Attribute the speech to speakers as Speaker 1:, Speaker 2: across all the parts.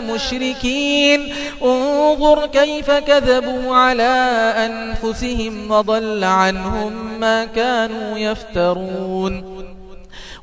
Speaker 1: مشركين. انظر كيف كذبوا على أنفسهم وضل عنهم ما كانوا يفترون.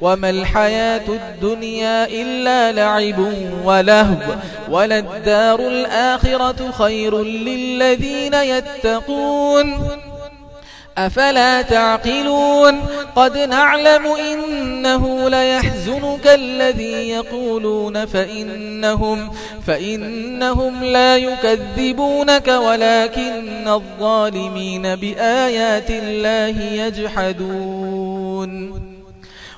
Speaker 1: وما الحياة الدنيا إلا لعب ولهو وللدار الآخرة خير للذين يتقون أفلا تعقلون قد نعلم إنه ليحزنك الذي يقولون فإنهم, فإنهم لا يكذبونك ولكن الظالمين بآيات الله يجحدون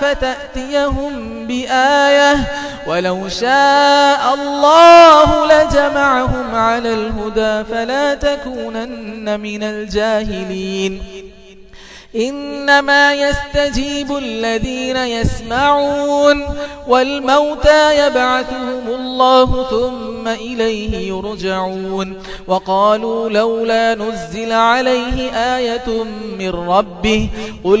Speaker 1: فتأتيهم بآية ولو شاء الله لجمعهم على الهدى فلا تكونن من الجاهلين. إنما يستجيب الذين يسمعون والموتى يبعثهم الله ثم إليه يرجعون. وقالوا لولا نزل عليه آية من ربه قل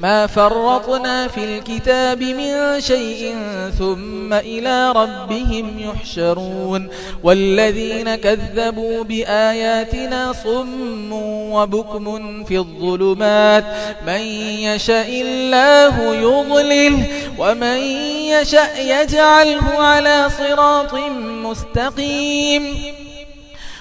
Speaker 1: ما فرطنا في الكتاب من شيء ثم إلى ربهم يحشرون والذين كذبوا بآياتنا صم وبكم في الظلمات من يشاء الله يضلل ومن يشاء يجعله على صراط مستقيم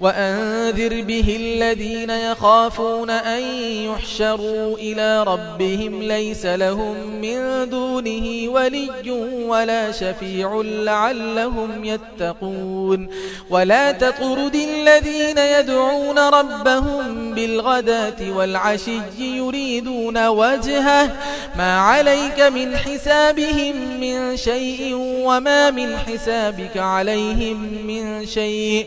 Speaker 1: وأنذر به الذين يخافون أن يحشروا إلى ربهم ليس لهم من دونه ولي ولا شفيع لعلهم يتقون. ولا تطرد الذين يدعون ربهم بالغداة والعشي يريدون وجهه. ما عليك من حسابهم من شيء وما من حسابك عليهم من شيء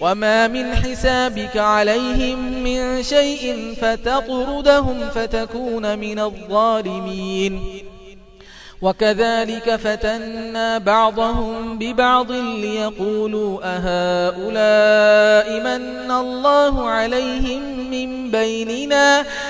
Speaker 1: وما من حسابك عليهم من شيء فتطردهم فتكون من الظالمين. وكذلك فتنا بعضهم ببعض ليقولوا أهؤلاء من الله عليهم من بيننا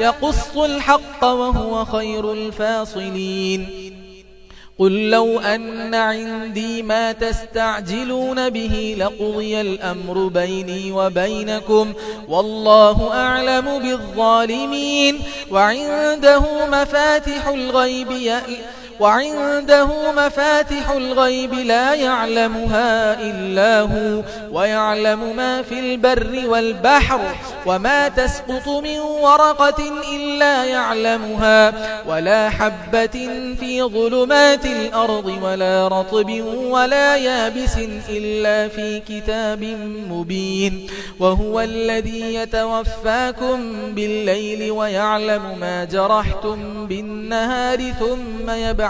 Speaker 1: يقص الحق وهو خير الفاصلين. قل لو أن عندي ما تستعجلون به لقضي الأمر بيني وبينكم والله أعلم بالظالمين. وعنده مفاتح الغيب يأل وعنده مفاتح الغيب لا يعلمها إلا هو ويعلم ما في البر والبحر وما تسقط من ورقة إلا يعلمها ولا حبة في ظلمات الأرض ولا رطب ولا يابس إلا في كتاب مبين. وهو الذي يتوفاكم بالليل ويعلم ما جرحتم بالنهار ثم يبعث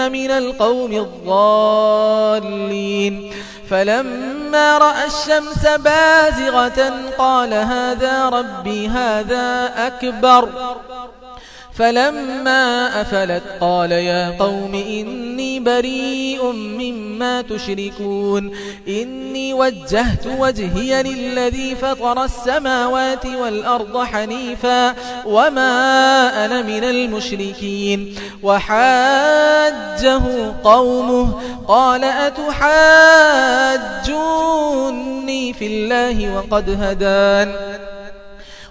Speaker 1: من القوم الضالين. فلما رأى الشمس بازغة قال هذا ربي هذا أكبر. فلما أفلت قال يا قوم إني بريء مما تشركون. إني وجهت وجهي للذي فطر السماوات والأرض حنيفا وما أنا من المشركين. وحاجه قومه قال أتحاجوني في الله وقد هدان.